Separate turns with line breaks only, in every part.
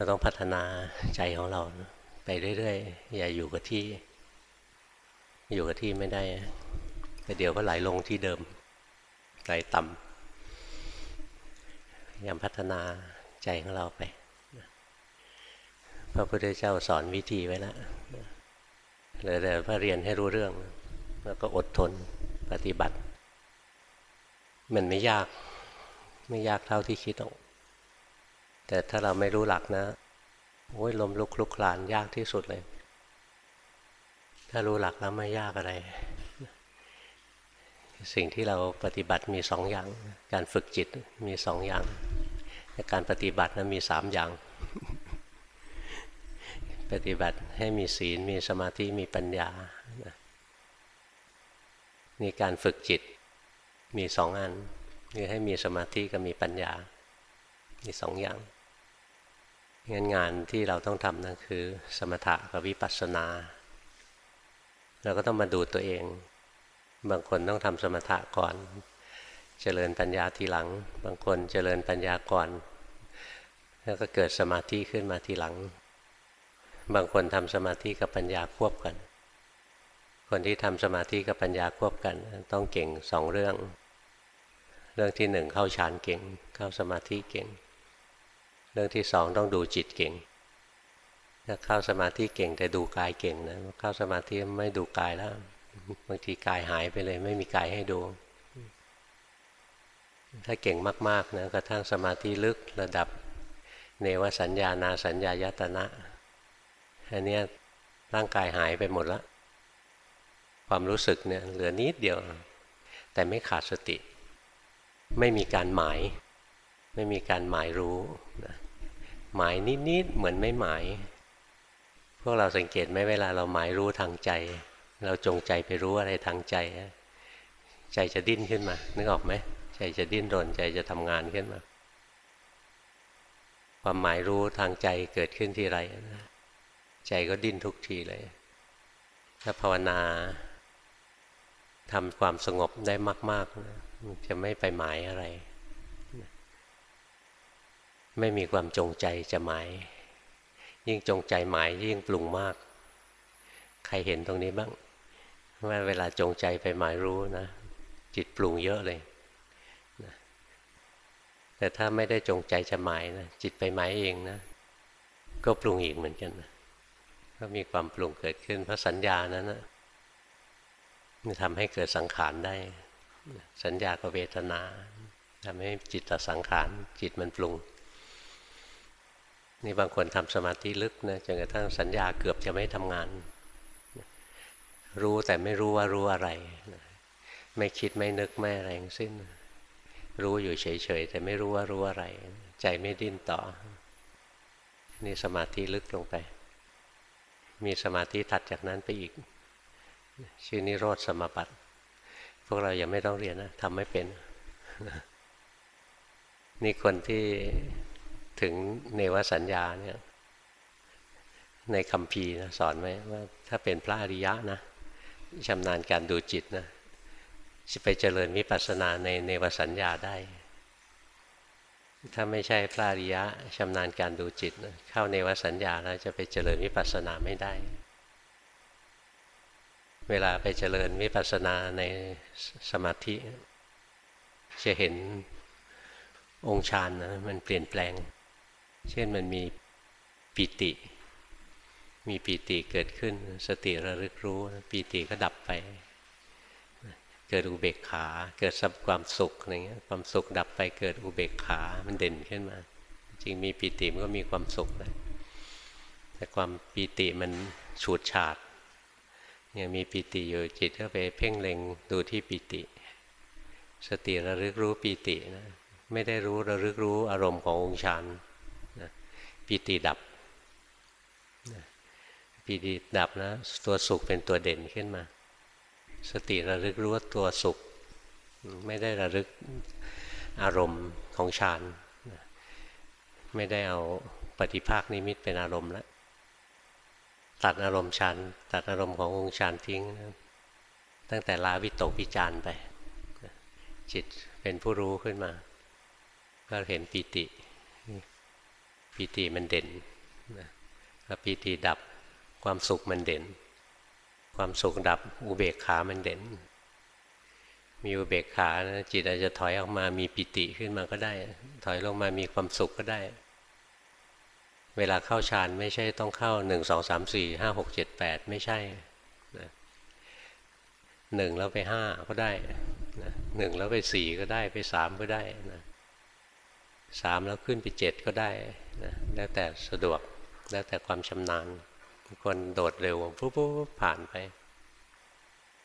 เราต้องพัฒนาใจของเราไปเรื่อยๆ อย่าอยู่กับที่ อยู่กับที่ไม่ได้แต่เดี๋ยวก็ไหลลงที่เดิม ไหลต่ำพยายามพัฒนาใจของเราไป พระพุทธเจ้าสอนวิธีไว้แล้วเหลือแต่พระเรียนให้รู้เรื่อง แล้วก็อดทนปฏิบัติ มันไม่ยาก ไม่ยากเท่าที่คิดหรอก แต่ถ้าเราไม่รู้หลักนะโอ้ยลมลุกลุกคลานยากที่สุดเลย ถ้ารู้หลักแล้วไม่ยากอะไร สิ่งที่เราปฏิบัติมีสองอย่าง การฝึกจิตมีสองอย่างแต่การปฏิบัตินั้นมีสามอย่าง ปฏิบัติให้มีศีลมีสมาธิมีปัญญานี่การฝึกจิตมีสองอันคือให้มีสมาธิกับมีปัญญา มีสองอย่าง งั้นงานที่เราต้องทำนั่นคือ สมถะกับวิปัสสนา เราก็ต้องมาดูตัวเอง บางคนต้องทำสมถะก่อน เจริญปัญญาทีหลัง บางคนเจริญปัญญาก่อน แล้วก็เกิดสมาธิขึ้นมาทีหลัง บางคนทำสมาธิกับปัญญาควบกัน คนที่ทำสมาธิกับปัญญาควบกัน ต้องเก่งสองเรื่อง เรื่องที่หนึ่งเข้าฌานเก่ง เข้าสมาธิเก่ง เรื่องที่สองต้องดูจิตเก่งถ้าเข้าสมาธิเก่งแต่ดูกายเก่งนะเข้าสมาธิไม่ดูกายแล้วบางทีกายหายไปเลย ไม่มีกายให้ดู ถ้าเก่งมากๆนะกระทั่งสมาธิลึกระดับ เนวสัญญานาสัญญายตนะอันนี้ร่างกายหายไปหมดแล้วความรู้สึกเนี่ยเหลือนิดเดียว แต่ไม่ขาดสติ ไม่มีการหมาย ไม่มีการหมายรู้นะหมายนิดๆเหมือนไม่หมาย พวกเราสังเกตไหมเวลาเราหมายรู้ทางใจ เราจงใจไปรู้อะไรทางใจ ใจจะดิ้นขึ้นมา นึกออกไหมใจจะดิ้นรนใจจะทำงานขึ้นมา ความหมายรู้ทางใจเกิดขึ้นที่ไรใจก็ดิ้นทุกทีเลย ถ้าภาวนาทำความสงบได้มากๆจะไม่ไปหมายอะไร ไม่มีความจงใจจะหมาย ยิ่งจงใจหมายยิ่งปรุงมาก ใครเห็นตรงนี้บ้างว่าเวลาจงใจไปหมายรู้นะ จิตปรุงเยอะเลยนะแต่ถ้าไม่ได้จงใจจะหมายนะจิตไปหมายเองนะ ก็ปรุงอีกเหมือนกันนะก็มีความปรุงเกิดขึ้นเพราะสัญญานั้นนะมันทำให้เกิดสังขารได้ สัญญากับเวทนาทำให้จิตตสังขารจิตมันปรุง นี่บางคนทำสมาธิลึกนะจนกระทั่งสัญญาเกือบจะไม่ทำงาน รู้แต่ไม่รู้ว่ารู้อะไร ไม่คิดไม่นึกไม่อะไรทั้งสิ้น รู้อยู่เฉยๆแต่ไม่รู้ว่ารู้อะไร ใจไม่ดิ้นต่อ นี่สมาธิลึกลงไป มีสมาธิถัดจากนั้นไปอีก ชื่อนิโรธสมบัติพวกเรายังไม่ต้องเรียนนะทำไม่เป็น นี่คนที่ ถึงเนวสัญญาเนี่ยในคำพีนะสอนไว้ว่าถ้าเป็นพระอริยะนะชำนาญการดูจิตนะจะไปเจริญวิปัสสนาในเนวสัญญาได้ ถ้าไม่ใช่พระอริยะชำนาญการดูจิตนะเข้าเนวสัญญาแล้วจะไปเจริญวิปัสสนาไม่ได้ เวลาไปเจริญวิปัสสนาในสมาธิ จะเห็นองค์ฌานนะมันเปลี่ยนแปลง เช่นมันมีปีติ มีปีติเกิดขึ้น สติระลึกรู้ปีติก็ดับไป เกิดอุเบกขา เกิดสับความสุขอะไรเงี้ยความสุขดับไปเกิดอุเบกขา มันเด่นขึ้นมา จริงมีปีติมันก็มีความสุขนะแต่ความปีติมันฉูดฉาดยังมีปีติอยู่จิตก็ไปเพ่งเล็งดูที่ปีติ สติระลึกรู้ปีตินะไม่ได้รู้ระลึกรู้อารมณ์ขององค์ฌาน ปีติดับปีติดับนะตัวสุขเป็นตัวเด่นขึ้นมา สติระลึกรู้ว่าตัวสุข ไม่ได้ระลึกอารมณ์ของฌานไม่ได้เอาปฏิภาคนิมิตเป็นอารมณ์แล้วตัดอารมณ์ฌานตัดอารมณ์ขององค์ฌานทิ้งตั้งแต่ลาวิตกวิจารไป จิตเป็นผู้รู้ขึ้นมา ก็เห็นปีติ ปีติมันเด่นพอปีติดับความสุขมันเด่น ความสุขดับอุเบกขามันเด่น มีอุเบกขานะจิตอาจจะถอยออกมามีปิติขึ้นมาก็ได้ ถอยลงมามีความสุขก็ได้ เวลาเข้าฌานไม่ใช่ต้องเข้าหนึ่งสองสามสี่ห้าหกเจ็ดแปดไม่ใช่นะหนึ่งแล้วไปห้าก็ได้นะหนึ่งแล้วไปสี่ก็ได้ไปสามก็ได้นะ สามแล้วขึ้นไปเจ็ดก็ได้นะแล้วแต่สะดวกแล้วแต่ความชำนาญคนโดดเร็วปุ๊บปุ๊บผ่านไป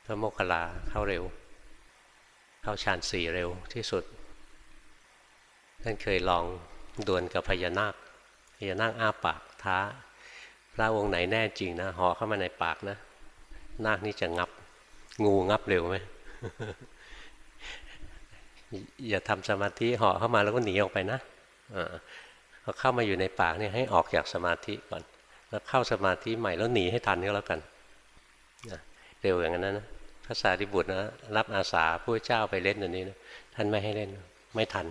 พระโมคคัลลาเข้าเร็ว เข้าฌานสี่เร็วที่สุดท่านเคยลองดวลกับพญานาคพญานาคอ้าปากท้า พระองค์ไหนแน่จริงนะห่อเข้ามาในปากนะ นาคนี่จะงับ งูงับเร็วไหม อย่าทำสมาธิห่อเข้ามาแล้วก็หนีออกไปนะพอเข้ามาอยู่ในปากเนี่ยให้ออกจากสมาธิก่อน แล้วเข้าสมาธิใหม่แล้วหนีให้ทันก็แล้วกันเร็วอย่างนั้นนะพระสารีบุตรนะรับอาสาผู้เจ้าไปเล่นอันนี้นะท่านไม่ให้เล่นไม่ทัน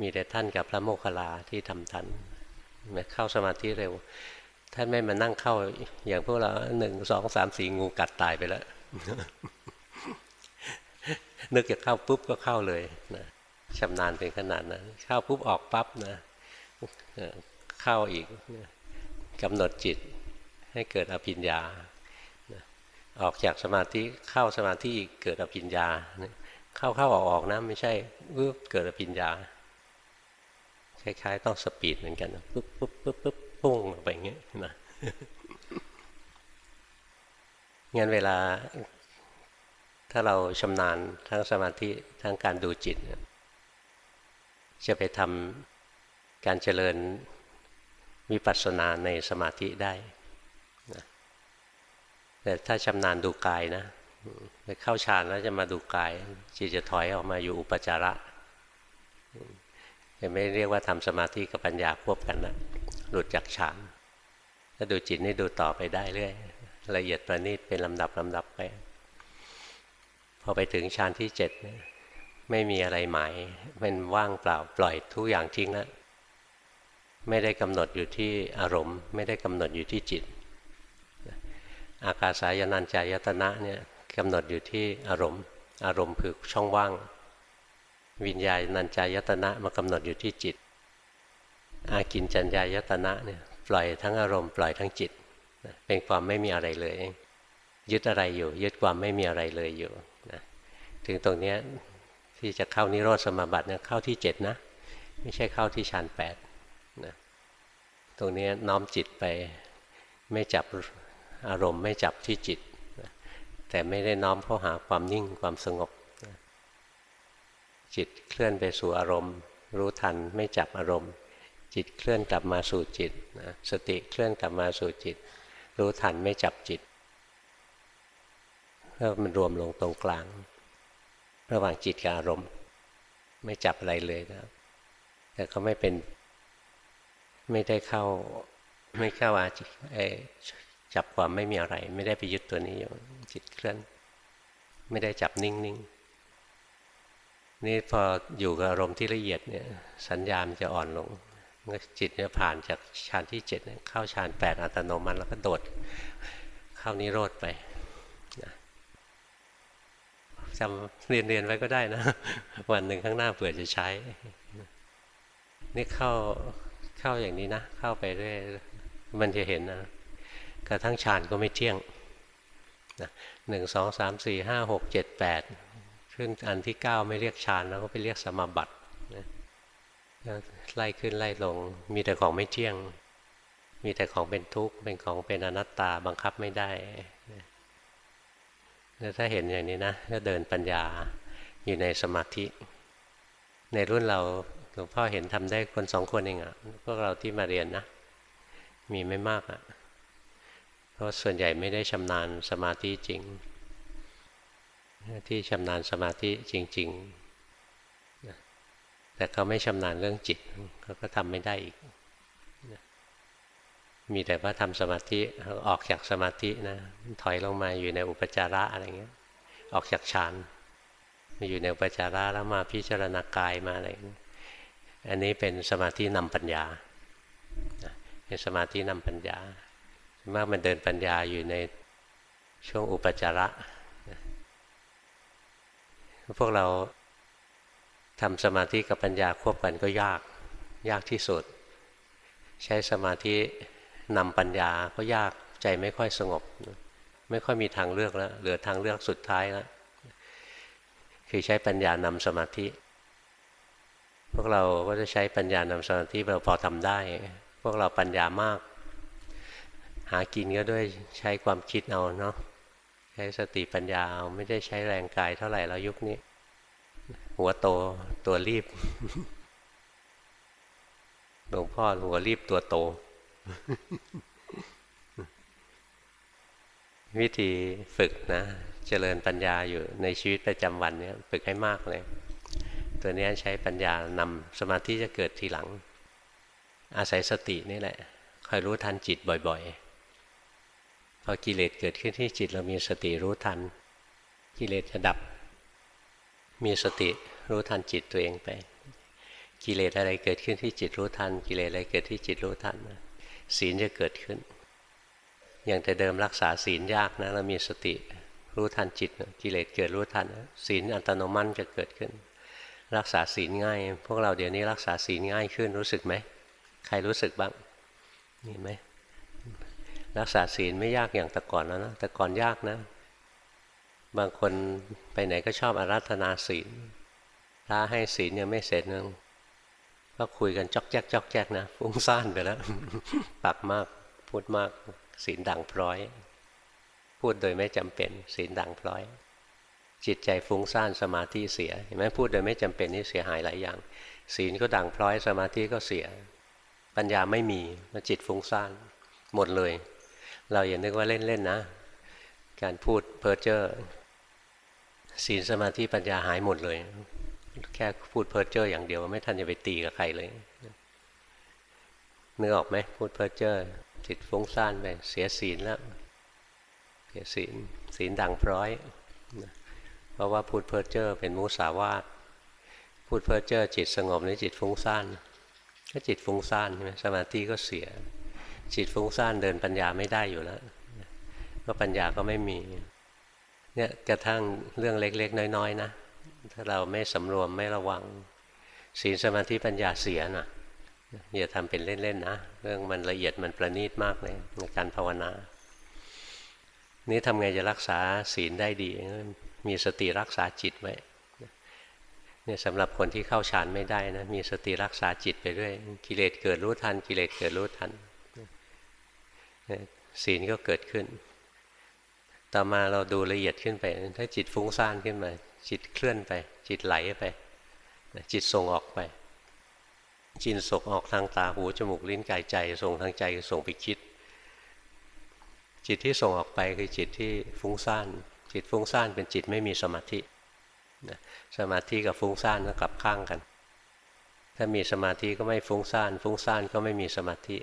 มีแต่ท่านกับพระโมคคัลลาที่ทำทันเข้าสมาธิเร็ว ท่านไม่มานั่งเข้าอย่างพวกเราหนึ่งสองสามสี่งูกัดตายไปแล้ว นึกจะเข้าปุ๊บก็เข้าเลยนะชำนาญเป็นขนาดนั้นเข้าปุ๊บออกปั๊บนะเข้าอีกกำหนดจิตให้เกิดอภิญญาออกจากสมาธิเข้าสมาธิอีกเกิดอภิญญา เข้าเข้าออกออกนะไม่ใช่ปุ๊บเกิดอภิญญาคล้ายๆต้องสปีดเหมือนกันปุ๊บปุ๊บปุ๊บปุ๊บพุ่งไปอย่างเงี้ยนะงั้นเวลา ถ้าเราชำนาญทั้งสมาธิทั้งการดูจิต จะไปทำการเจริญวิปัสสนาในสมาธิได้นะแต่ถ้าชำนาญดูกายนะไปเข้าฌานแล้วจะมาดูกาย จิตจะถอยออกมาอยู่อุปจาระจะไม่เรียกว่าทำสมาธิกับปัญญาควบกันนะหลุดจากฌานถ้าดูจิตนี่ดูต่อไปได้เรื่อยละเอียดประณีตเป็นลำดับลำดับไป อไปถึงฌานที่เจ็ดไม่มีอะไรหมายมันว่างเปล่าปล่อยทุกอย่างทิ้งแล้วไม่ได้กำหนดอยู่ที่อารมณ์ ไม่ได้กำหนดอยู่ที่จิต อากาสายนันจายตนะเนี่ยกำหนดอยู่ที่อารมณ์ อารมณ์คือช่องว่าง วิญญาณนันจายตนะมากำหนดอยู่ที่จิต อากินจัญญายตนะเนี่ยปล่อยทั้งอารมณ์ปล่อยทั้งจิต เป็นความไม่มีอะไรเลย ยึดอะไรอยู่ ยึดความไม่มีอะไรเลยอยู่ ถึงตรงนี้ที่จะเข้านิโรธสมาบัติเนี่ยเข้าที่เจ็ดนะ ไม่ใช่เข้าที่ฌานแปดนะตรงนี้น้อมจิตไปไม่จับอารมณ์ไม่จับที่จิตนะแต่ไม่ได้น้อมเข้าหาความนิ่งความสงบนะจิตเคลื่อนไปสู่อารมณ์ รู้ทันไม่จับอารมณ์ จิตเคลื่อนกลับมาสู่จิตนะสติเคลื่อนกลับมาสู่จิต รู้ทันไม่จับจิตแล้วมันรวมลงตรงกลาง ระหว่างจิตกับอารมณ์ ไม่จับอะไรเลยนะ แต่ก็ไม่เป็น ไม่ได้เข้า ไม่เข้าอาจิตจับความไม่มีอะไร ไม่ได้ไปยึดตัวนี้อยู่จิตเคลื่อน ไม่ได้จับนิ่งๆนนี่พออยู่กับอารมณ์ที่ละเอียดเนี่ยสัญญาณจะอ่อนลงจิตเนี่ยผ่านจากฌานที่เจ็ดเข้าฌานแปดอัตโนมัติแล้วก็โดด เข้านิโรธไป จำเรียนเรียนไว้ก็ได้นะ วันหนึ่งข้างหน้าเผื่อจะใช้ นี่เข้าเข้าอย่างนี้นะเข้าไปเรื่อยมันจะเห็นนะกระทั่งฌานก็ไม่เที่ยงนะหนึ่งสองสามสี่ห้าหกเจ็ดแปดขึ้นอันที่เก้าไม่เรียกฌานแล้วก็ไปเรียกสมบัตินะไล่ขึ้นไล่ลง มีแต่ของไม่เที่ยง มีแต่ของเป็นทุกข์เป็นของเป็นอนัตตาบังคับไม่ได้ ถ้าเห็นอย่างนี้นะก็เดินปัญญาอยู่ในสมาธิ ในรุ่นเราหลวงพ่อเห็นทำได้คนสองคนเองอะ่ะพวกเราที่มาเรียนนะ มีไม่มากอะ่ะเพราะส่วนใหญ่ไม่ได้ชำนาญสมาธิจริง ที่ชำนาญสมาธิจริง ๆ แต่เขาไม่ชำนาญเรื่องจิตเขาก็ทำไม่ได้อีก มีแต่ว่าทำสมาธิออกจากสมาธินะ ถอยลงมาอยู่ในอุปจาระอะไรเงี้ย ออกจากฌานมาอยู่ในอุปจาระแล้วมาพิจารณากายมาอะไรอันนี้เป็นสมาธินำปัญญาเป็นสมาธินำปัญญามากมันเดินปัญญาอยู่ในช่วงอุปจาระ พวกเราทำสมาธิกับปัญญาควบกันก็ยาก ยากที่สุด ใช้สมาธิ นำปัญญาก็ยากใจไม่ค่อยสงบ ไม่ค่อยมีทางเลือกแล้วเหลือทางเลือกสุดท้ายแล้วคือใช้ปัญญานำสมาธิ พวกเราก็จะใช้ปัญญานำสมาธิเราพอทำได้ พวกเราปัญญามาก หากินก็ด้วยใช้ความคิดเอาเนาะใช้สติปัญญาเอาไม่ได้ใช้แรงกายเท่าไหร่แล้วยุคนี้ หัวโตตัวรีบหลวงพ่อหัวรีบตัวโต วิธีฝึกนะ เจริญปัญญาอยู่ในชีวิตประจำวันเนี่ยฝึกให้มากเลย ตัวนี้ใช้ปัญญานำสมาธิจะเกิดทีหลัง อาศัยสตินี่แหละคอยรู้ทันจิตบ่อยๆ พอกิเลสเกิดขึ้นที่จิตเรามีสติรู้ทัน กิเลสจะดับ มีสติรู้ทันจิตตัวเองไป กิเลสอะไรเกิดขึ้นที่จิตรู้ทัน กิเลสอะไรเกิดที่จิตรู้ทัน ศีลจะเกิดขึ้น อย่างแต่เดิมรักษาศีลยากนะเรามีสติรู้ทันจิตกิเลสเกิดรู้ทันศีลอัตโนมัติจะเกิดขึ้น รักษาศีลง่าย พวกเราเดี๋ยวนี้รักษาศีลง่ายขึ้นรู้สึกไหมใครรู้สึกบ้างนี่ไหมรักษาศีลไม่ยากอย่างแต่ก่อนแล้วนะแต่ก่อนยากนะ บางคนไปไหนก็ชอบอารัธนาศีลถ้าให้ศีลยังไม่เสร็จนึง ก็คุยกันจอกแจ๊กจอกแจ๊กนะฟุ้งซ่านไปแล้วปากมากพูดมากศีลดังพร้อย พูดโดยไม่จำเป็นศีลดังพลอย จิตใจฟุ้งซ่านสมาธิเสียเห็นไหมพูดโดยไม่จำเป็นนี่เสียหายหลายอย่าง ศีลก็ดังพลอย สมาธิก็เสีย ปัญญาไม่มีมาจิตฟุ้งซ่านหมดเลย เราอย่านึกว่าเล่นๆนะ การพูดเพ้อเจ้อศีลสมาธิปัญญาหายหมดเลย แค่พูดเพ้อเจ้ออย่างเดียวไม่ทันจะไปตีกับใครเลยนึกออกไหมพูดเพ้อเจ้อจิตฟุ้งซ่านไปเสียศีลแล้วเสียศีลศีลดังพร้อย เพราะว่าพูดเพ้อเจ้อเป็นมุสาวาทพูดเพ้อเจ้อจิตสงบในจิตฟุ้งซ่านถ้าจิตฟุ้งซ่านใช่ไหมสมาธิก็เสีย จิตฟุ้งซ่านเดินปัญญาไม่ได้อยู่แล้วก็ปัญญาก็ไม่มีเนี่ยกระทั่งเรื่องเล็ก ๆ น้อย ๆ นะ ถ้าเราไม่สำรวมไม่ระวังศีลสมาธิปัญญาเสียนะอย่าทำเป็นเล่นๆนะ เรื่องมันละเอียดมันประณีตมากเลยในการภาวนา นี่ทำไงจะรักษาศีลได้ดี มีสติรักษาจิตไว้เนี่ยสำหรับคนที่เข้าฌานไม่ได้นะ มีสติรักษาจิตไปเรื่อยกิเลสเกิดรู้ทัน กิเลสเกิดรู้ทันศีลก็เกิดขึ้น ต่อมาเราดูละเอียดขึ้นไป ถ้าจิตฟุ้งซ่านขึ้นมา จิตเคลื่อนไป จิตไหลไป จิตส่งออกไป จิตส่งออกทางตาหูจมูกลิ้นกายใจ ส่งทางใจส่งไปคิด จิตที่ส่งออกไปคือจิตที่ฟุ้งซ่าน จิตฟุ้งซ่านเป็นจิตไม่มีสมาธิสมาธิกับฟุ้งซ่านก็กลับข้างกัน ถ้ามีสมาธิก็ไม่ฟุ้งซ่าน ฟุ้งซ่านก็ไม่มีสมาธิ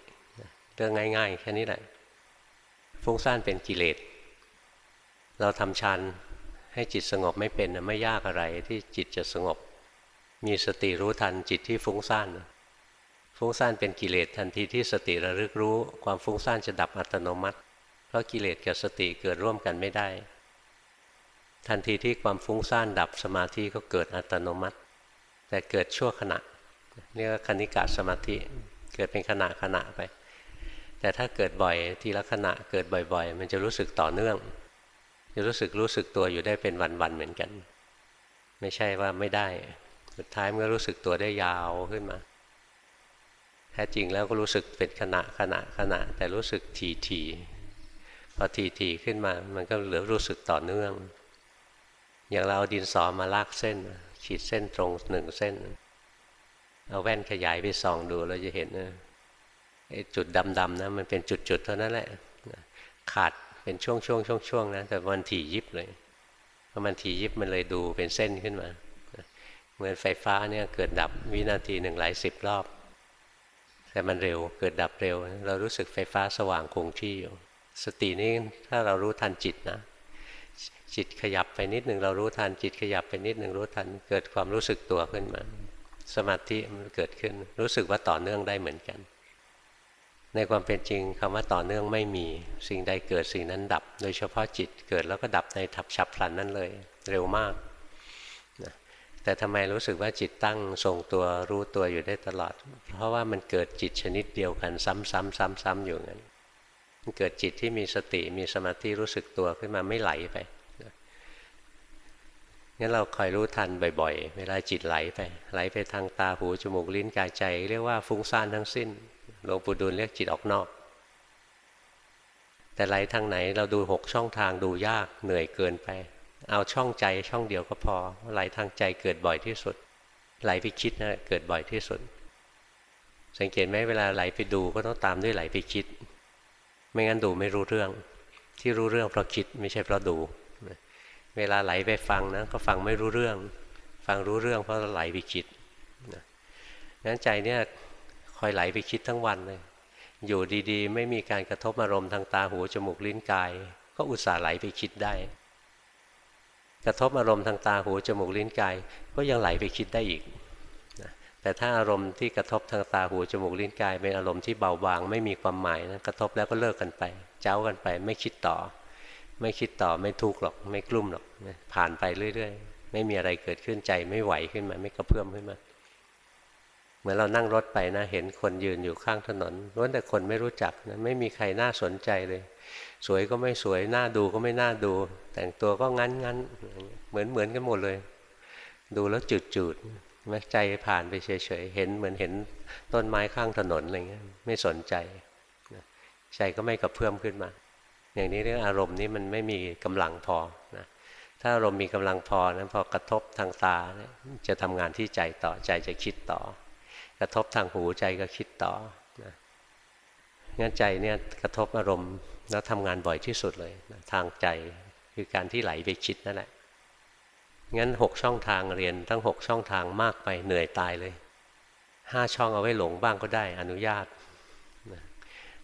เรื่องง่าย ๆ แค่นี้แหละ ฟุ้งซ่านเป็นกิเลส เราทำฌาน ให้จิตสงบไม่เป็นไม่ยากอะไรที่จิตจะสงบ มีสติรู้ทันจิตที่ฟุ้งซ่านฟุ้งซ่านเป็นกิเลสทันทีที่สติระลึกรู้ ความฟุ้งซ่านจะดับอัตโนมัติ เพราะกิเลสกับสติเกิดร่วมกันไม่ได้ ทันทีที่ความฟุ้งซ่านดับสมาธิก็เกิดอัตโนมัติ แต่เกิดชั่วขณะเรียกว่าคณิกาสมาธิเกิดเป็นขณะขณะไป แต่ถ้าเกิดบ่อยทีละขณะเกิดบ่อย ๆ มันจะรู้สึกต่อเนื่อง จะรู้สึกรู้สึกตัวอยู่ได้เป็นวันๆเหมือนกัน ไม่ใช่ว่าไม่ได้ สุดท้ายมันก็รู้สึกตัวได้ยาวขึ้นมา แท้จริงแล้วก็รู้สึกเป็นขณะขณะขณะ แต่รู้สึกทีทีพอทีทีขึ้นมา มันก็เหลือรู้สึกต่อเนื่อง อย่างเราเอาดินสอมาลากเส้น ขีดเส้นตรงหนึ่งเส้น เอาแว่นขยายไปส่องดูเราจะเห็นนะจุดดำๆนะมันเป็นจุดๆเท่านั้นแหละขาด เป็นช่วงๆช่วงๆนะแต่มันถี่ยิบเลยเพราะมันถี่ยิบมันเลยดูเป็นเส้นขึ้นมา เหมือนไฟฟ้าเนี่ยเกิดดับวินาทีหนึ่งหลายสิบรอบ แต่มันเร็วเกิดดับเร็ว เรารู้สึกไฟฟ้าสว่างคงที่อยู่ สตินี้ถ้าเรารู้ทันจิตนะ จิตขยับไปนิดหนึ่งเรารู้ทันจิตขยับไปนิดหนึ่งรู้ทันเกิดความรู้สึกตัวขึ้นมา สมาธิมันเกิดขึ้นรู้สึกว่าต่อเนื่องได้เหมือนกัน ในความเป็นจริงคำว่าต่อเนื่องไม่มี สิ่งใดเกิดสิ่งนั้นดับ โดยเฉพาะจิตเกิดแล้วก็ดับในทับฉับพลันนั่นเลย เร็วมากนะแต่ทำไมรู้สึกว่าจิตตั้งทรงตัวรู้ตัวอยู่ได้ตลอด เพราะว่ามันเกิดจิตชนิดเดียวกันซ้ำๆซ้ำๆอยู่งั้นมันเกิดจิตที่มีสติมีสมาธิรู้สึกตัวขึ้นมาไม่ไหลไปงั้นเราคอยรู้ทันบ่อย ๆ เวลาจิตไหลไป ไหลไปทางตาหูจมูกลิ้นกายใจ เรียกว่าฟุ้งซ่านทั้งสิ้น หลวงปู่ดูลเรียกจิตออกนอก แต่ไหลทางไหนเราดูหกช่องทางดูยากเหนื่อยเกินไป เอาช่องใจช่องเดียวก็พอไหลทางใจเกิดบ่อยที่สุด ไหลไปคิดนะเกิดบ่อยที่สุด สังเกตไหมเวลาไหลไปดูก็ต้องตามด้วยไหลไปคิด ไม่งั้นดูไม่รู้เรื่อง ที่รู้เรื่องเพราะคิดไม่ใช่เพราะดูเวลาไหลไปฟังนะก็ฟังไม่รู้เรื่อง ฟังรู้เรื่องเพราะไหลไปคิดนะงั้นใจเนี่ย อยไหลไปคิดทั้งวันเลย อยู่ดีๆ ไม่มีการกระทบอารมณ์ทางตาหูจมูกลิ้นกาย ก็อุตส่าห์ไหลไปคิดได้ กระทบอารมณ์ทางตาหูจมูกลิ้นกาย ก็ยังไหลไปคิดได้อีกแต่ถ้าอารมณ์ที่กระทบทางตาหูจมูกลิ้นกายเป็นอารมณ์ที่เบาบางไม่มีความหมายนะกระทบแล้วก็เลิกกันไป เจ้ากันไป ไม่คิดต่อ ไม่คิดต่อไม่ทุกข์หรอกไม่กลุ้มหรอกผ่านไปเรื่อย ๆ ไม่มีอะไรเกิดขึ้นใจไม่ไหวขึ้นมา ไม่กระเพื่อมขึ้นมา เหมือนเรานั่งรถไปนะ เห็นคนยืนอยู่ข้างถนนล้วนแต่คนไม่รู้จักนะไม่มีใครน่าสนใจเลย สวยก็ไม่สวยน่าดูก็ไม่น่าดู แต่งตัวก็งั้นงั้นเหมือนเหมือนกันหมดเลย ดูแล้วจืดจืดใจผ่านไปเฉยๆเห็นเหมือนเห็นต้นไม้ข้างถนนอะไรเงี้ยไม่สนใจใจก็ไม่กระเพื่อมขึ้นมา อย่างนี้เรื่องอารมณ์นี้มันไม่มีกำลังพอนะถ้าอารมณ์มีกำลังพอนะพอกระทบทางตาจะทำงานที่ใจต่อใจจะคิดต่อ กระทบทางหูใจก็คิดต่อนะงั้นใจเนี่ยกระทบอารมณ์แล้วทำงานบ่อยที่สุดเลยนะทางใจคือการที่ไหลไปคิดนั่นแหละงั้นหกช่องทางเรียนทั้งหกช่องทางมากไปเหนื่อยตายเลยห้าช่องเอาไว้หลงบ้างก็ได้อนุญาตนะ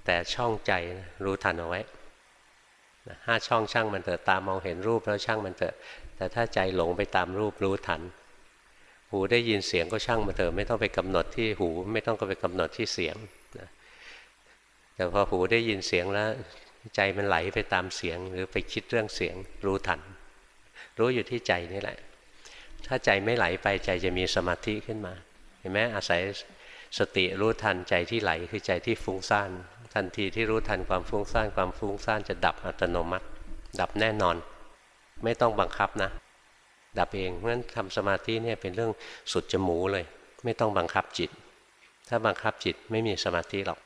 แต่ช่องใจรู้ทันเอาไว้ห้าช่องช่างมันเถอะตามองเห็นรูปแล้วช่างมันเถอะแต่ถ้าใจหลงไปตามรูปรู้ทัน หูได้ยินเสียงก็ช่างมันเถอะไม่ต้องไปกำหนดที่หู ไม่ต้องก็ไปกำหนดที่เสียงนะแต่พอหูได้ยินเสียงแล้ว ใจมันไหลไปตามเสียง หรือไปคิดเรื่องเสียง รู้ทัน รู้อยู่ที่ใจนี่แหละ ถ้าใจไม่ไหลไปใจจะมีสมาธิขึ้นมา เห็นไหมอาศัยสติรู้ทันใจที่ไหลคือใจที่ฟุ้งซ่านทันทีที่รู้ทันความฟุ้งซ่านความฟุ้งซ่านจะดับอัตโนมัติ ดับแน่นอน ไม่ต้องบังคับนะ ดับเองเพราะฉะนั้นทำสมาธิเนี่ยเป็นเรื่องสุดจมูเลย ไม่ต้องบังคับจิต ถ้าบังคับจิตไม่มีสมาธิหรอก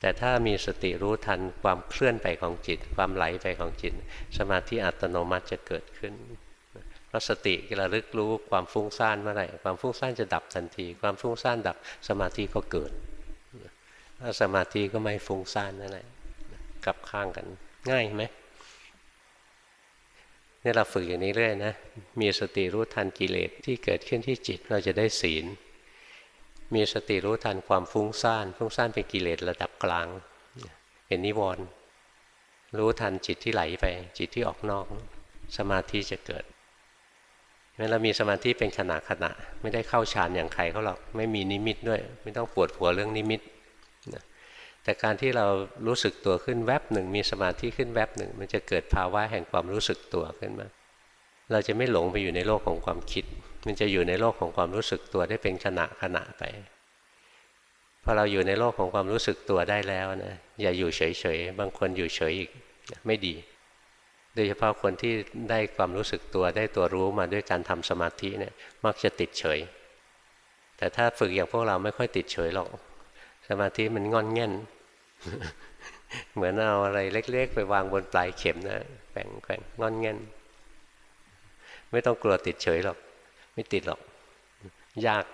แต่ถ้ามีสติรู้ทันความเคลื่อนไปของจิต ความไหลไปของจิต สมาธิอัตโนมัติจะเกิดขึ้นเพราะสติระลึกรู้ความฟุ้งซ่านเมื่อไหร่ความฟุ้งซ่านจะดับทันที ความฟุ้งซ่านดับสมาธิก็เกิดถ้าสมาธิก็ไม่ฟุ้งซ่านนั่นแหละกลับข้างกันง่ายไหม นี่เราฝึกอย่างนี้เรื่อยนะ มีสติรู้ทันกิเลสที่เกิดขึ้นที่จิตเราจะได้ศีล มีสติรู้ทันความฟุ้งซ่าน ฟุ้งซ่านเป็นกิเลสระดับกลาง เป็นนิวรณ์รู้ทันจิตที่ไหลไป จิตที่ออกนอก สมาธิจะเกิดงั้นเรามีสมาธิเป็นขณะขณะ ไม่ได้เข้าฌานอย่างใครเขาหรอก ไม่มีนิมิตด้วย ไม่ต้องปวดหัวเรื่องนิมิต แต่การที่เรารู้สึกตัวขึ้นแวบหนึ่งมีสมาธิขึ้นแวบหนึ่ง มันจะเกิดภาวะแห่งความรู้สึกตัวขึ้นมา เราจะไม่หลงไปอยู่ในโลกของความคิด มันจะอยู่ในโลกของความรู้สึกตัวได้เป็นขณะขณะไปพอเราอยู่ในโลกของความรู้สึกตัวได้แล้วนะอย่าอยู่เฉยๆบางคนอยู่เฉยอีกไม่ดี โดยเฉพาะคนที่ได้ความรู้สึกตัวได้ตัวรู้มาด้วยการทำสมาธิเนี่ยมักจะติดเฉย แต่ถ้าฝึกอย่างพวกเราไม่ค่อยติดเฉยหรอก สมาธิมันงอนเง่น เหมือนเอาอะไรเล็ก ๆ ไปวางบนปลายเข็มนะแข่งแข่งงอนเง่น ไม่ต้องกลัวติดเฉยหรอก ไม่ติดหรอก ยาก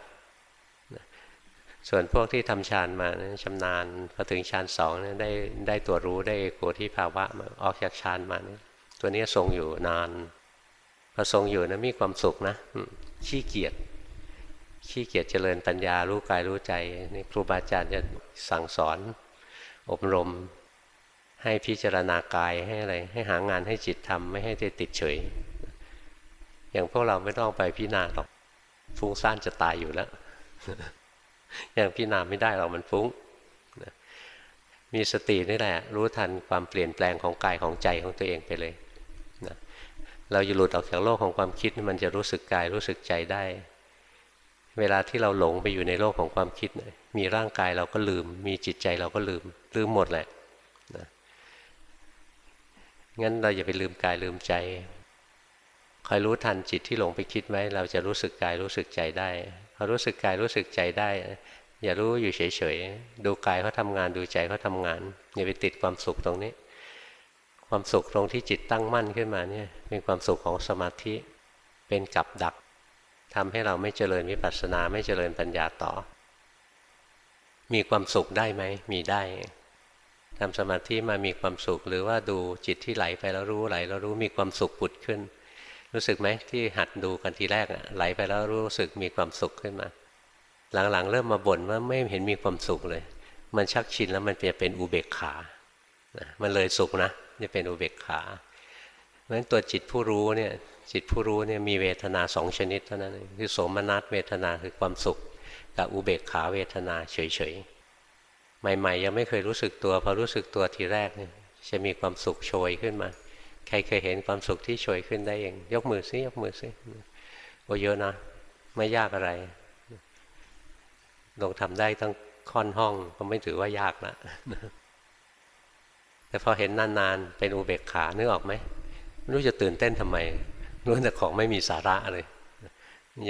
ส่วนพวกที่ทำฌานมาชำนาญพอถึงฌานสองได้ได้ตัวรู้ได้โกที่ภาวะมาออกจากฌานมาเนี่ยตัวนี้ทรงอยู่นานพอทรงอยู่นะมีความสุขนะขี้เกียจ ขี้เกียจเจริญปัญญารู้กายรู้ใจนี่ครูบาอาจารย์จะสั่งสอน อบรม ให้พิจารณากายให้อะไร ให้หางานให้จิตทำไม่ให้ติดเฉย อย่างพวกเราไม่ต้องไปพิจารณาหรอกฟุ้งซ่านจะตายอยู่แล้วอย่างพิจารณาไม่ได้หรอกมันฟุ้งมีสตินี่แหละ รู้ทันความเปลี่ยนแปลงของกายของใจของตัวเองไปเลยนะเราอยู่หลุดออกจากโลกของความคิดมันจะรู้สึกกายรู้สึกใจได้ เวลาที่เราหลงไปอยู่ในโลกของความคิดมีร่างกายเราก็ลืม มีจิตใจเราก็ลืม ลืมหมดแหละนะงั้นเราอย่าไปลืมกายลืมใจคอยรู้ทันจิตที่หลงไปคิดไว้เราจะรู้สึกกายรู้สึกใจได้พอรู้สึกกายรู้สึกใจได้ อย่ารู้อยู่เฉยๆดูกายเขาทางาน ดูใจเขาทางาน อย่าไปติดความสุขตรงนี้ ความสุขตรงที่จิตตั้งมั่นขึ้นมาเนี่ยเป็นความสุขของสมาธิเป็นกับดัก ทำให้เราไม่เจริญวิปัสสนาไม่เจริญปัญญาต่อ มีความสุขได้ไหม มีได้ทำสมาธิมามีความสุข หรือว่าดูจิตที่ไหลไปแล้วรู้ไหลแล้วรู้มีความสุขปุดขึ้น รู้สึกไหมที่หัดดูกันทีแรกไหลไปแล้วรู้สึกมีความสุขขึ้นมา หลังๆ เริ่มมาบ่นว่าไม่เห็นมีความสุขเลย มันชักชินแล้วมันเปลี่ยนเป็นอุเบกขา มันเลยสุขนะจะเป็นอุเบกขาเพราะฉะนั้นตัวจิตผู้รู้เนี่ย จิตผู้รู้เนี่ยมีเวทนาสองชนิดเท่านั้นคือโสมนัสเวทนาคือความสุข กับอุเบกขาเวทนาเฉยๆ ใหม่ๆ ยังไม่เคยรู้สึกตัวพอรู้สึกตัวทีแรกเนี่ยจะมีความสุขโชยขึ้นมา ใครเคยเห็นความสุขที่ช่วยขึ้นได้เอง ยกมือซิยกมือซิโอเยอะนะ ไม่ยากอะไรลงทำได้ตั้งค่อนห้องก็ไม่ถือว่ายากนะแต่พอเห็นนานๆเป็นอุเบกขานึกออกไหมไม่รู้จะตื่นเต้นทำไม รู้แต่ของไม่มีสาระเลย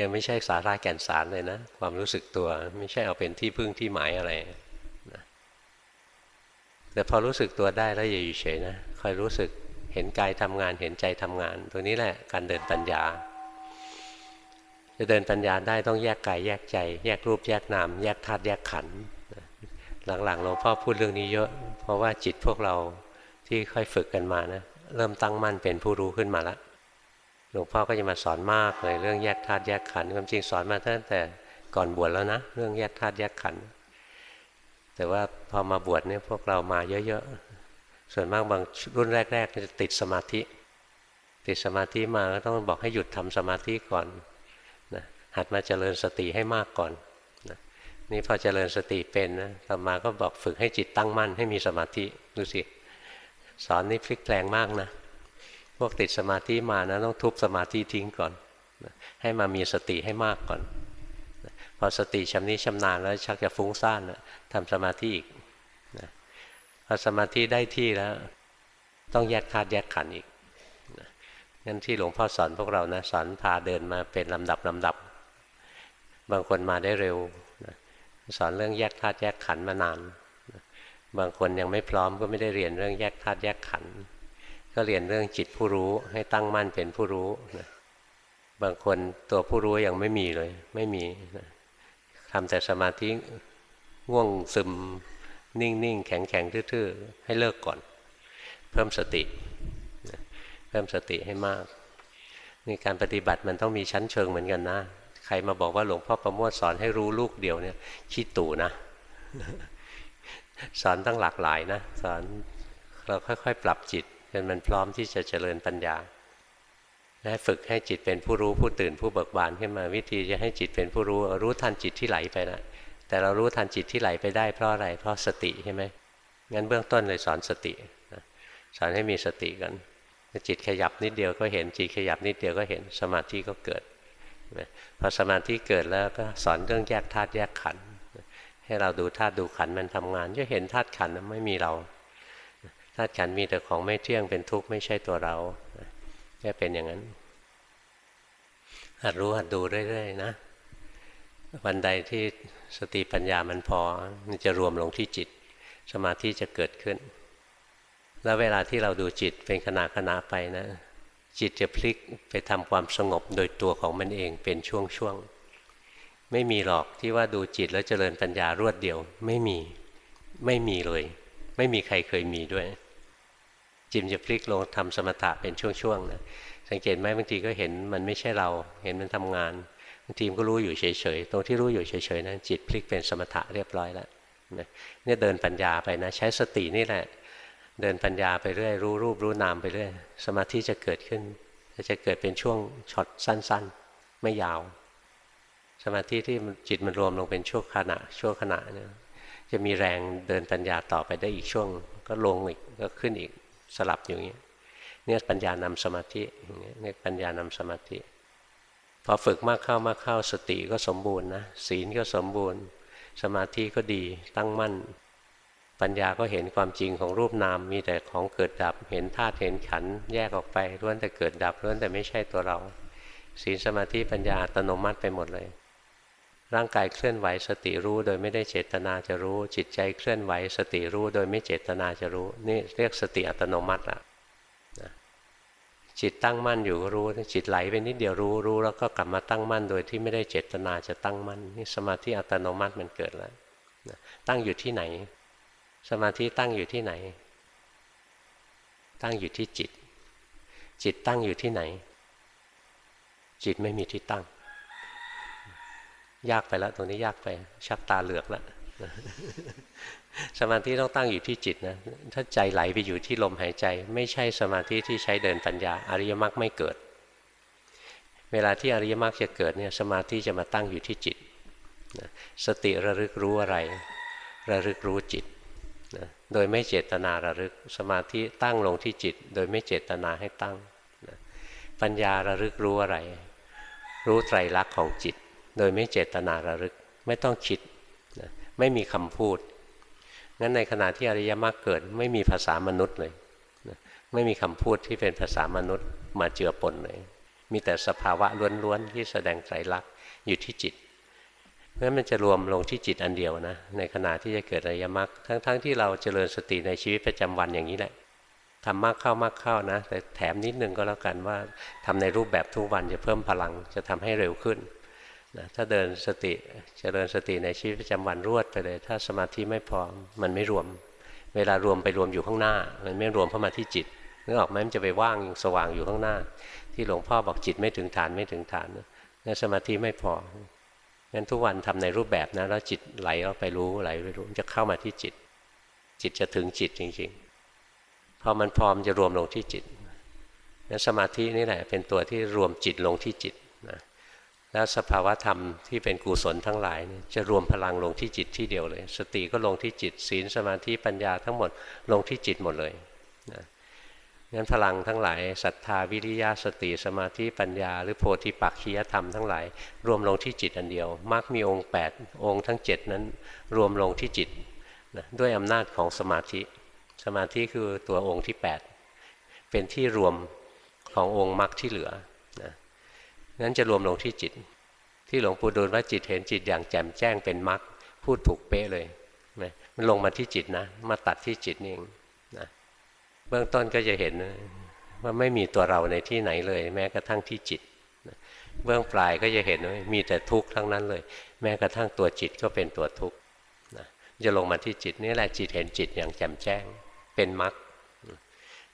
ยังไม่ใช่สาระแก่นสารเลยนะ ความรู้สึกตัวไม่ใช่เอาเป็นที่พึ่งที่หมายอะไรนะแต่พอรู้สึกตัวได้แล้วอย่าอยู่เฉยนะคอยรู้สึกเห็นกายทำงานเห็นใจทำงาน ตัวนี้แหละการเดินปัญญา จะเดินปัญญาได้ต้องแยกกายแยกใจ แยกรูปแยกนาม แยกธาตุแยกขันธ์หลังๆหลวงพ่อพูดเรื่องนี้เยอะ เพราะว่าจิตพวกเราที่ค่อยฝึกกันมานะเริ่มตั้งมั่นเป็นผู้รู้ขึ้นมาแล้ว ลวงพ่อก็จะมาสอนมากเลยเรื่องแยกธาตุแยกขันธ์ความจริงสอนมาตั้งแต่ก่อนบวชแล้วนะ เรื่องแยกธาตุแยกขันธ์แต่ว่าพอมาบวชเนี่ยพวกเรามาเยอะๆ ส่วนมากบางรุ่นแรกๆจะติดสมาธิ ติดสมาธิมาก็ต้องบอกให้หยุดทำสมาธิก่อนนะหัดมาเจริญสติให้มากก่อนนะนี่พอเจริญสติเป็นนะต่อมาก็บอกฝึกให้จิตตั้งมั่นให้มีสมาธิดูสิสอนนี่พลิกแปลงมากนะ พวกติดสมาธิมานะต้องทุบสมาธิทิ้งก่อน ให้มามีสติให้มากก่อน พอสติชำนิชำนาญแล้วชักจะฟุ้งซ่านนะทำสมาธิอีกพอสมาธิได้ที่แล้ว ต้องแยกธาตุแยกขันธ์อีกงั้นที่หลวงพ่อสอนพวกเรานะสอนพาเดินมาเป็นลำดับลำดับ บางคนมาได้เร็วสอนเรื่องแยกธาตุแยกขันธ์มานานบางคนยังไม่พร้อมก็ไม่ได้เรียนเรื่องแยกธาตุแยกขันธ์ ก็เรียนเรื่องจิตผู้รู้ให้ตั้งมั่นเป็นผู้รู้นะบางคนตัวผู้รู้ยังไม่มีเลย ไม่มีนะทำแต่สมาธิง่วงซึมนิ่งๆแข็งๆทื่อๆ ให้เลิกก่อน เพิ่มสติเพิ่มสติให้มากนี่การปฏิบัติมันต้องมีชั้นเชิงเหมือนกันนะ ใครมาบอกว่าหลวงพ่อประโมทสอนให้รู้ลูกเดียวเนี่ยขี้ตู่นะ สอนตั้งหลากหลายนะ สอนเราค่อยๆ ปรับจิต จนมันพร้อมที่จะเจริญปัญญาให้ฝึกให้จิตเป็นผู้รู้ผู้ตื่นผู้เบิกบานขึ้นมาวิธีจะให้จิตเป็นผู้รู้รู้ทันจิตที่ไหลไปนะแต่เรารู้ทันจิตที่ไหลไปได้เพราะอะไรเพราะสติใช่ไหมงั้นเบื้องต้นเลยสอนสติสอนให้มีสติกันจิตขยับนิดเดียวก็เห็นจิตขยับนิดเดียวก็เห็นสมาธิก็เกิดพอสมาธิเกิดแล้วก็สอนเรื่องแยกธาตุแยกขันธ์ให้เราดูธาตุดูขันธ์มันทำงานจะเห็นธาตุขันธ์ไม่มีเรา ธาตุขันธ์มีแต่ของไม่เที่ยงเป็นทุกข์ไม่ใช่ตัวเราแค่เป็นอย่างนั้นหัดรู้หัดดูเรื่อยๆนะวันใดที่สติปัญญามันพอมันจะรวมลงที่จิต สมาธิจะเกิดขึ้น แล้วเวลาที่เราดูจิตเป็นขณะขณะไปนะ จิตจะพลิกไปทำความสงบโดยตัวของมันเองเป็นช่วงๆไม่มีหรอกที่ว่าดูจิตแล้วเจริญปัญญารวดเดียว ไม่มีไม่มีเลย ไม่มีใครเคยมีด้วย จิตจะพลิกลงทำสมถะเป็นช่วงๆนะสังเกตไหมบางทีก็เห็นมันไม่ใช่เราเห็นมันทำงานบางทีมก็รู้อยู่เฉยๆตรงที่รู้อยู่เฉยๆนั้นจิตพลิกเป็นสมถะเรียบร้อยแล้วเนี่ยเดินปัญญาไปนะ ใช้สตินี่แหละ เดินปัญญาไปเรื่อยรู้รูปรู้นามไปเรื่อยสมาธิจะเกิดขึ้นจะเกิดเป็นช่วงช็อตสั้น ๆ ไม่ยาว สมาธิที่จิตมันรวมลงเป็นช่วงขณะช่วงขณะเนี่ยจะมีแรงเดินปัญญาต่อไปได้อีกช่วง ก็ลงอีกก็ขึ้นอีก สลับอยู่อย่างนี้เนี่ยปัญญานำสมาธิเนี่ยปัญญานำสมาธิ พอฝึกมากเข้ามากเข้าสติก็สมบูรณ์นะศีลก็สมบูรณ์ สมาธิก็ดีตั้งมั่น ปัญญาก็เห็นความจริงของรูปนามมีแต่ของเกิดดับเห็นธาตุเห็นขันแยกออกไปล้วนแต่เกิดดับล้วนแต่ไม่ใช่ตัวเรา ศีลสมาธิปัญญาอัตโนมัติไปหมดเลย ร่างกายเคลื่อนไหวสติรู้โดยไม่ได้เจตนาจะรู้ จิตใจเคลื่อนไหว สติรู้โดยไม่เจตนาจะรู้ นี่เรียกสติอัตโนมัติละจิตตั้งมั่นอยู่รู้ จิตไหลไปนิดเดียวรู้รู้ แล้วก็กลับมาตั้งมั่นโดยที่ไม่ได้เจตนาจะตั้งมั่นนี่สมาธิอัตโนมัติมันเกิดแล้วตั้งอยู่ที่ไหน สมาธิตั้งอยู่ที่ไหน ตั้งอยู่ที่จิต จิตตั้งอยู่ที่ไหน จิตไม่มีที่ตั้ง ยากไปแล้วตรงนี้ยากไป ชักตาเหลือกแล้วสมาธิต้องตั้งอยู่ที่จิตนะ ถ้าใจไหลไปอยู่ที่ลมหายใจ ไม่ใช่สมาธิที่ใช้เดินปัญญา อริยมรรคไม่เกิด เวลาที่อริยมรรคจะเกิดเนี่ยสมาธิจะมาตั้งอยู่ที่จิตสติระลึกรู้อะไร ระลึกรู้จิตโดยไม่เจตนาระลึก สมาธิตั้งลงที่จิต โดยไม่เจตนาให้ตั้งปัญญาระลึกรู้อะไร รู้ไตรลักษณ์ของจิต โดยไม่เจตนาระลึกไม่ต้องคิดไม่มีคำพูดงั้นในขณะที่อริยมรรคเกิดไม่มีภาษามนุษย์เลยไม่มีคำพูดที่เป็นภาษามนุษย์มาเจือปนเลย มีแต่สภาวะล้วนๆที่แสดงไตรลักษณ์อยู่ที่จิตเพราะฉะนั้นมันจะรวมลงที่จิตอันเดียวนะในขณะที่จะเกิดอริยมรรคทั้งๆทที่เราเจริญสติในชีวิตประจำวันอย่างนี้แหละทำมากเข้ามากเข้านะ แต่แถมนิดนึงก็แล้วกันว่าทำในรูปแบบทุกวันจะเพิ่มพลังจะทำให้เร็วขึ้น นะถ้าเดินสติจเจริญสติในชีวิตประจำวันรวดไปเลย ถ้าสมาธิไม่พอมันไม่รวม เวลารวมไปรวมอยู่ข้างหน้า มันไม่รวมเข้ามาที่จิตนึกออกไหมมันจะไปว่างสว่างอยู่ข้างหน้า ที่หลวงพ่อบอกจิตไม่ถึงฐานไม่ถึงฐานนั่นสมาธิไม่พองั้นทุกวันทำในรูปแบบนะแล้วจิตไหลออกไปรู้ไหลไปรู้จะเข้ามาที่จิต จิตจะถึงจิตจริงๆพอมันพร้อมจะรวมลงที่จิตนั้นสมาธินี่แหละเป็นตัวที่รวมจิตลงที่จิตนะ แล้วสภาวะธรรมที่เป็นกุศลทั้งหลายจะรวมพลังลงที่จิตที่เดียวเลย สติก็ลงที่จิตศีลสมาธิปัญญาทั้งหมดลงที่จิตหมดเลยนะงั้นพลังทั้งหลายศรัทธาวิริยะสติสมาธิปัญญา หรือโพธิปักขียธรรมทั้งหลาย รวมลงที่จิตอันเดียวมรรคมีองค์ 8 องค์ทั้ง 7 นั้นรวมลงที่จิตนะด้วยอำนาจของสมาธิ สมาธิคือตัวองค์ที่ 8 เป็นที่รวมขององค์มรรคที่เหลือ นั้นจะรวมลงที่จิต ที่หลวงปู่ดูลว่าจิตเห็นจิตอย่างแจ่มแจ้งเป็นมรรคพูดถูกเป๊ะเลยนะมันลงมาที่จิตนะ มาตัดที่จิตนี่เองนะเบื้องต้นก็จะเห็นว่าไม่มีตัวเราในที่ไหนเลย แม้กระทั่งที่จิตเบื้องปลายก็จะเห็นว่ามีแต่ทุกข์ทั้งนั้นเลย แม้กระทั่งตัวจิตก็เป็นตัวทุกข์จะลงมาที่จิตนี่แหละจิตเห็นจิตอย่างแจ่มแจ้งเป็นมรรค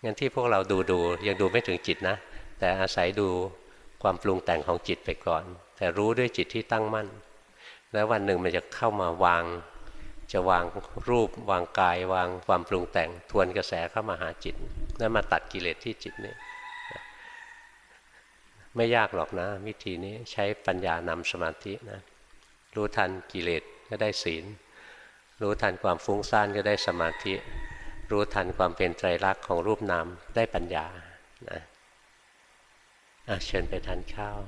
งั้นที่พวกเราดูดูยังดูไม่ถึงจิตนะ แต่อาศัยดู ความปรุงแต่งของจิตไปก่อน แต่รู้ด้วยจิตที่ตั้งมั่น แล้ววันหนึ่งมันจะเข้ามาวาง จะวางรูป วางกาย วางความปรุงแต่งทวนกระแสเข้ามาหาจิตแล้วมาตัดกิเลสที่จิตนี่ไม่ยากหรอกนะ วิธีนี้ใช้ปัญญานำสมาธินะรู้ทันกิเลสก็ได้ศีล รู้ทันความฟุ้งซ่านก็ได้สมาธิ รู้ทันความเป็นไตรลักษณ์ของรูปนามได้ปัญญานะ เชิญไปทานข้าว